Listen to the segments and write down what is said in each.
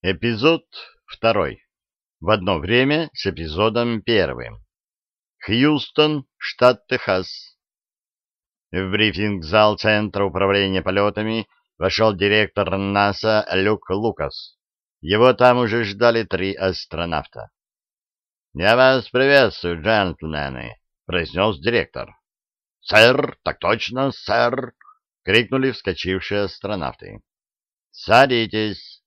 Эпизод второй. В одно время с эпизодом первым. Хьюстон, штат Техас. В брифинг-зал Центра управления полетами вошел директор НАСА Люк Лукас. Его там уже ждали три астронавта. «Я вас приветствую, джентльмены», — произнес директор. «Сэр, так точно, сэр!» — крикнули вскочившие астронавты. «Садитесь!»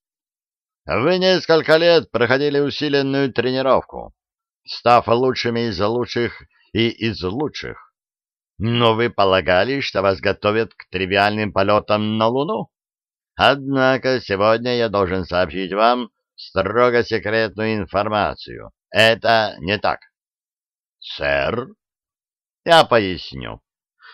Вы несколько лет проходили усиленную тренировку, став лучшими из лучших и из лучших. Но вы полагали, что вас готовят к тривиальным полетам на Луну? Однако сегодня я должен сообщить вам строго секретную информацию. Это не так. Сэр, я поясню.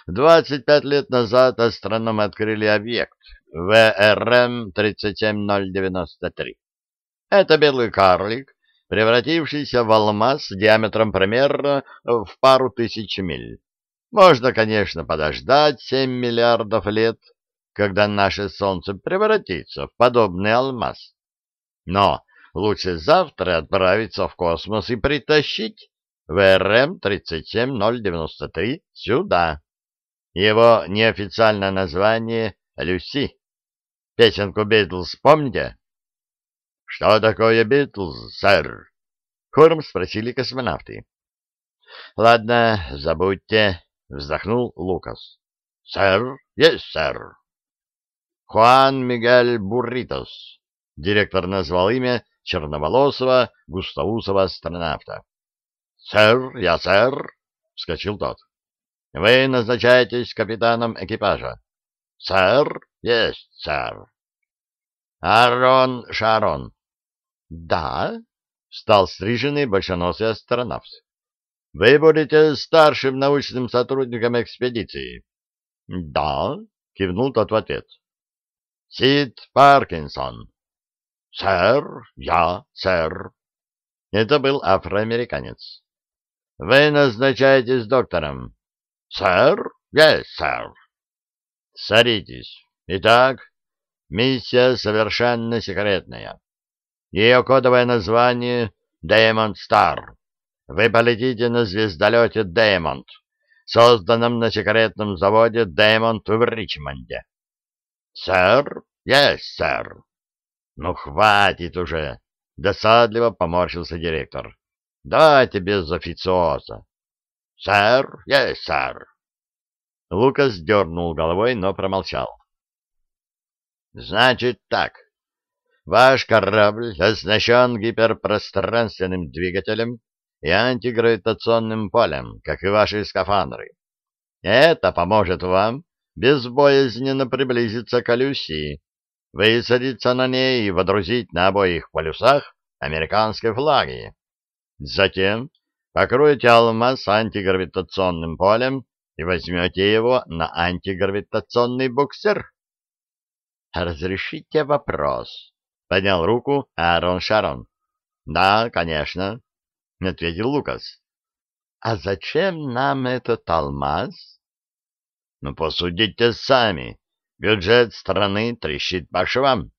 25 лет назад астрономы открыли объект ВРМ-37093. Это белый карлик, превратившийся в алмаз диаметром примерно в пару тысяч миль. Можно, конечно, подождать 7 миллиардов лет, когда наше Солнце превратится в подобный алмаз. Но лучше завтра отправиться в космос и притащить ВРМ-37093 сюда. Его неофициальное название — Люси. Песенку Битлз помните? — Что такое Битлз, сэр? — хором спросили космонавты. — Ладно, забудьте, — вздохнул Лукас. — Сэр, есть сэр. — Хуан Мигель Бурритос. Директор назвал имя черноволосого густоусого астронавта. — Сэр, я сэр, — вскочил тот. — Вы назначаетесь капитаном экипажа. — Сэр, есть, сэр. — Арон Шарон. — Да, — стал стриженный большоносый астронавт. — Вы будете старшим научным сотрудником экспедиции. — Да, — кивнул тот в ответ. — Сид Паркинсон. — Сэр, я, сэр. Это был афроамериканец. — Вы назначаетесь доктором. — Сэр, yes, сэр. — Садитесь. Итак, миссия совершенно секретная. Ее кодовое название — Diamond Star. Вы полетите на звездолете Diamond, созданном на секретном заводе Diamond в Ричмонде. — Сэр? Yes, сэр. — Ну, хватит уже! — досадливо поморщился директор. — Давайте без официоза. — Сэр? Yes, сэр. Лукас дернул головой, но промолчал. Значит так. Ваш корабль оснащен гиперпространственным двигателем и антигравитационным полем, как и ваши скафандры. Это поможет вам безбоязненно приблизиться к Алюсии, высадиться на ней и водрузить на обоих полюсах американские флаги. Затем покроете алмаз антигравитационным полем и возьмете его на антигравитационный буксир. «Разрешите вопрос?» — поднял руку Аарон Шарон. «Да, конечно», — ответил Лукас. «А зачем нам этот алмаз?» «Ну, посудите сами. Бюджет страны трещит по швам.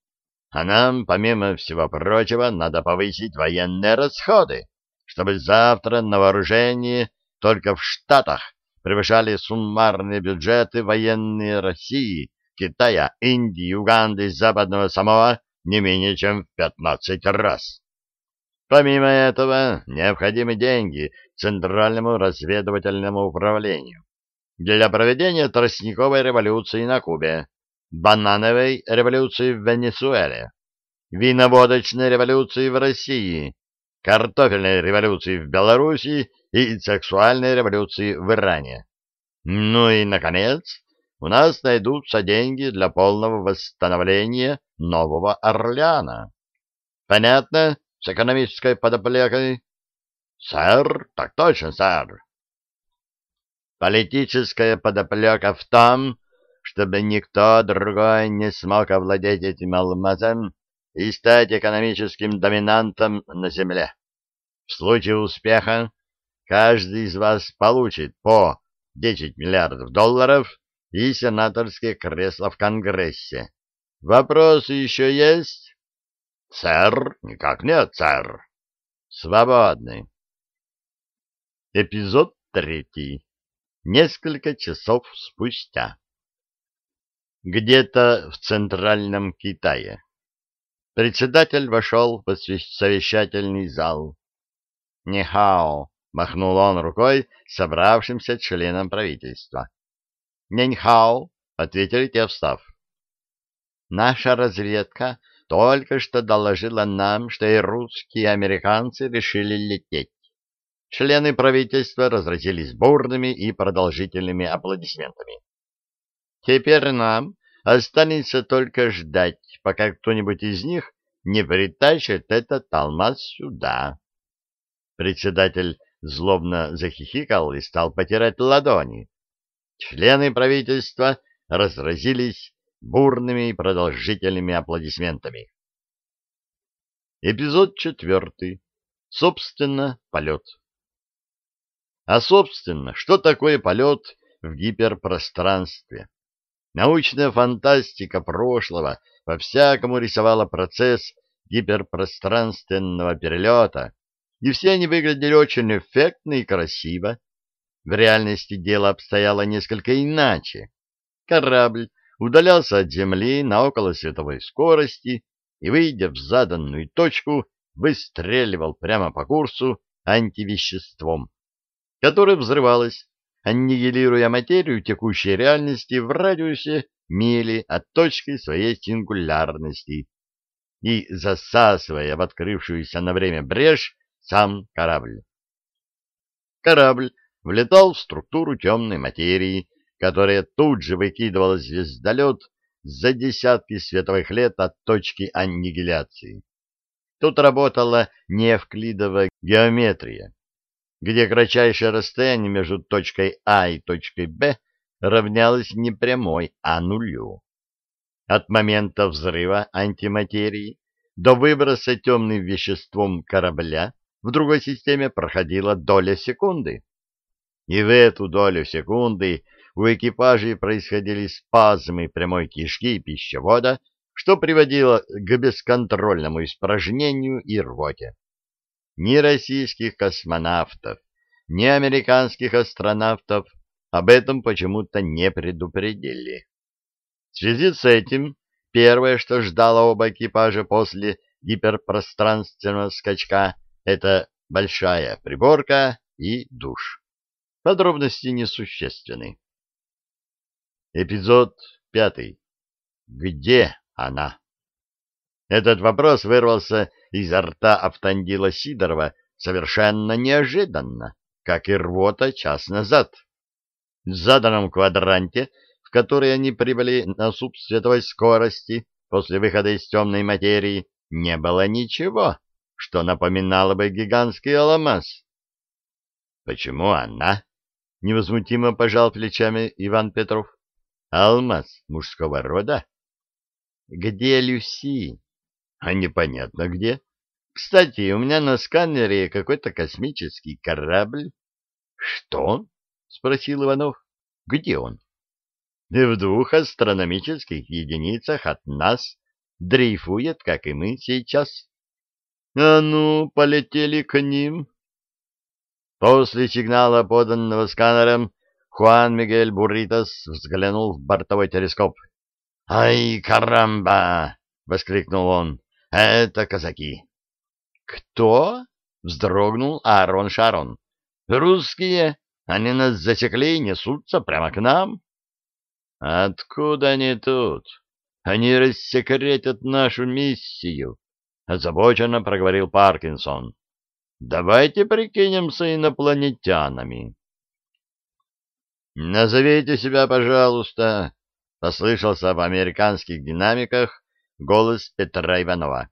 А нам, помимо всего прочего, надо повысить военные расходы, чтобы завтра на вооружении только в Штатах превышали суммарные бюджеты военной России Китая, Индии, Уганды, Западного Самоа не менее чем в 15 раз. Помимо этого, необходимы деньги Центральному разведывательному управлению для проведения тростниковой революции на Кубе, банановой революции в Венесуэле, виноводочной революции в России, картофельной революции в Белоруссии и сексуальной революции в Иране. Ну и, наконец, у нас найдутся деньги для полного восстановления Нового Орлеана. Понятно? С экономической подоплекой? Сэр, так точно, сэр. Политическая подоплека в том, чтобы никто другой не смог овладеть этим алмазом и стать экономическим доминантом на Земле. В случае успеха каждый из вас получит по 10 миллиардов долларов и сенаторские кресла в Конгрессе. Вопросы еще есть? Сэр, никак нет, сэр. Свободны. Эпизод третий. Несколько часов спустя. Где-то в центральном Китае. Председатель вошел в совещательный зал. «Нихао!» — махнул он рукой собравшимся членам правительства. «Нинхао!» — ответили те, встав. «Наша разведка только что доложила нам, что и русские, и американцы решили лететь. Члены правительства разразились бурными и продолжительными аплодисментами. Теперь нам останется только ждать, пока кто-нибудь из них не притащит этот алмаз сюда. Председатель злобно захихикал и стал потирать ладони. Члены правительства разразились бурными и продолжительными аплодисментами. Эпизод четвертый. Собственно, полет. А, собственно, что такое полет в гиперпространстве? Научная фантастика прошлого по-всякому рисовала процесс гиперпространственного перелета, и все они выглядели очень эффектно и красиво. В реальности дело обстояло несколько иначе. Корабль удалялся от Земли на околосветовой скорости и, выйдя в заданную точку, выстреливал прямо по курсу антивеществом, которое взрывалось, аннигилируя материю текущей реальности в радиусе мили от точки своей сингулярности и засасывая в открывшуюся на время брешь сам корабль. Корабль влетал в структуру темной материи, которая тут же выкидывала звездолет за десятки световых лет от точки аннигиляции. Тут работала неевклидовая геометрия, где кратчайшее расстояние между точкой А и точкой Б равнялось не прямой, а нулю. От момента взрыва антиматерии до выброса темным веществом корабля в другой системе проходила доля секунды. И в эту долю секунды у экипажей происходили спазмы прямой кишки и пищевода, что приводило к бесконтрольному испражнению и рвоте. Ни российских космонавтов, ни американских астронавтов об этом почему-то не предупредили. В связи с этим первое, что ждало оба экипажа после гиперпространственного скачка, это большая приборка и душ. Подробности несущественны. Эпизод пятый. Где она? Этот вопрос вырвался изо рта Автандила Сидорова совершенно неожиданно, как и рвота час назад. В заданном квадранте, в который они прибыли на субсветовой скорости после выхода из темной материи, не было ничего, что напоминало бы гигантский алмаз. Почему она? Невозмутимо пожал плечами Иван Петров. Алмаз мужского рода? Где Люси? А непонятно где. Кстати, у меня на сканере какой-то космический корабль. Что? Спросил Иванов. Где он? В двух астрономических единицах от нас дрейфует, как и мы сейчас. А ну, полетели к ним. После сигнала, поданного сканером, Хуан Мигель Бурритос взглянул в бортовой телескоп. «Ай, карамба!» — воскликнул он. «Это казаки!» «Кто?» — вздрогнул Аарон Шарон. «Русские! Они нас засекли и несутся прямо к нам!» «Откуда они тут? Они рассекретят нашу миссию!» — озабоченно проговорил Паркинсон. «Давайте прикинемся инопланетянами!» «Назовите себя, пожалуйста», — послышался в американских динамиках голос Петра Иванова.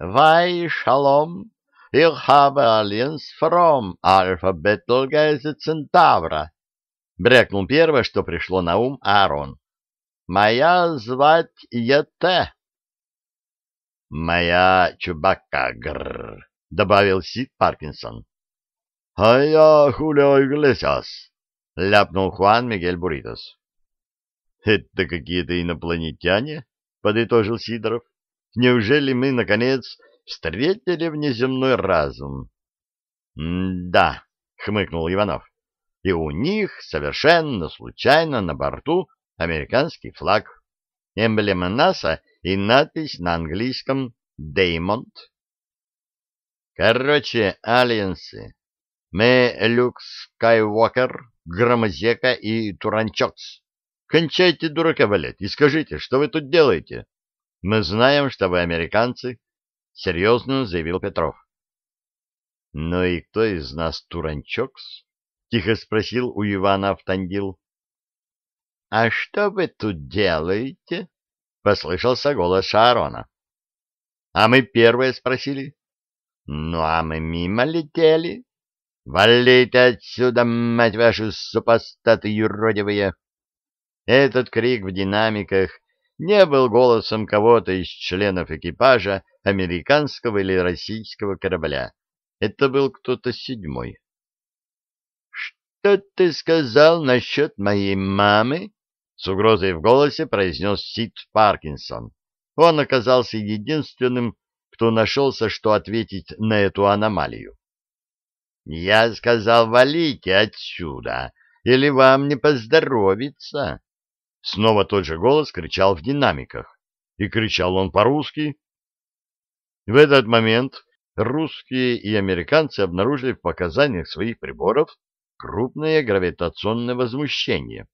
«Вай шалом, ich habe Alliance from Alpha Betelgeuse Centaura», — брякнул первое, что пришло на ум Аарон. «Моя звать Ете». «Моя Чубакка, грррр», — добавил Сид Паркинсон. «А я Хулио Иглесиас», — ляпнул Хуан Мигель Буритос. — Это какие-то инопланетяне? — подытожил Сидоров. Неужели мы, наконец, встретили внеземной разум? — Да, — хмыкнул Иванов. — И у них совершенно случайно на борту американский флаг, эмблема НАСА и надпись на английском «Деймонд». Короче, альянсы. Мы Люк Скайуокер, Громозека и Туранчокс. Кончайте дурака валять и скажите, что вы тут делаете? Мы знаем, что вы американцы, — серьезно заявил Петров. — Ну и кто из нас Туранчокс? — тихо спросил у Ивана Автандил. — А что вы тут делаете? — послышался голос Шарона. — А мы первые спросили. — Ну, а мы мимо летели. Валите отсюда, мать вашу, супостаты юродивые! Этот крик в динамиках не был голосом кого-то из членов экипажа американского или российского корабля. Это был кто-то седьмой. — Что ты сказал насчет моей мамы? — с угрозой в голосе произнес Сид Паркинсон. Он оказался единственным, кто нашелся, что ответить на эту аномалию. — Я сказал, валите отсюда, или вам не поздоровится. Снова тот же голос кричал в динамиках. И кричал он по-русски. В этот момент русские и американцы обнаружили в показаниях своих приборов крупное гравитационное возмущение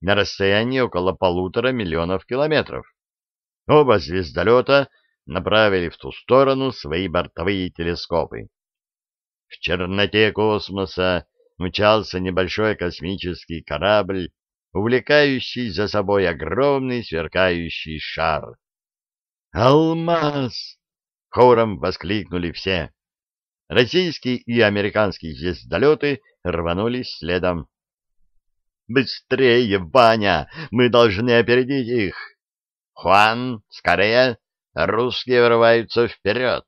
на расстоянии около полутора миллионов километров. Оба звездолета направили в ту сторону свои бортовые телескопы. В черноте космоса мчался небольшой космический корабль увлекающий за собой огромный сверкающий шар. «Алмаз!» — хором воскликнули все. Российские и американские звездолеты рванулись следом. «Быстрее, Ваня! Мы должны опередить их!» «Хуан, скорее! Русские вырываются вперед!»